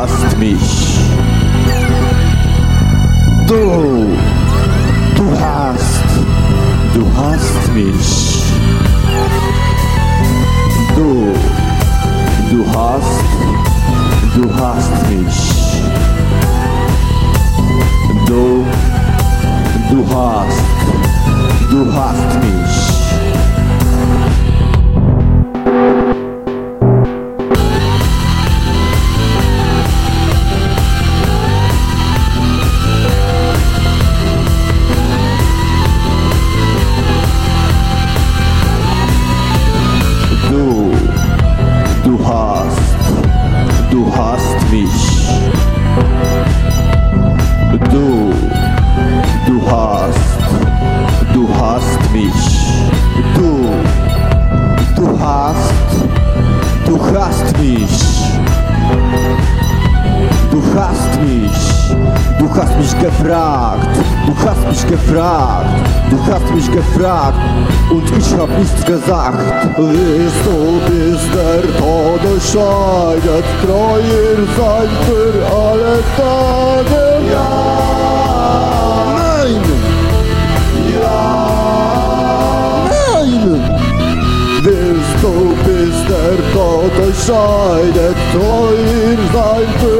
hast mich. Du, du hast, du hast mich. Du, du hast, du hast mich. Du, du hast, du hast mich. Mich. Du, du hast, du hast mich. Du hast mich, du hast mich gefragt, du hast mich gefragt, du hast mich gefragt und ich hab nichts gesagt. Willst du, bis der Tod euch scheidet, treuer sein für alle Tage? Gott euch sei, deckt sein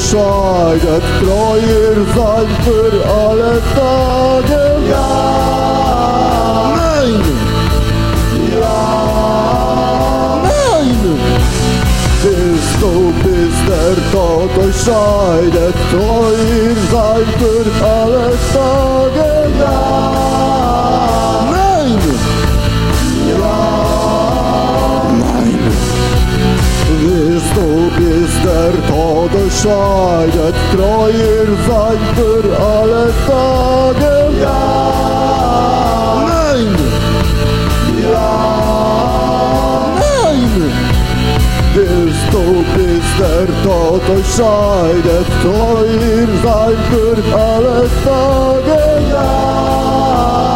Euch scheidet, treuer sein für alle Tage? Ja! Nein! Ja! Nein! Willst du, bis der Tod euch scheidet, treuer sein für alle Tage? Ja! Sajnod trojül fagypör alatt a gömbjár. Nein! Ja! Nein! Wirst du bis der Tod euch scheidet, treu ihr für alle Tage, ja!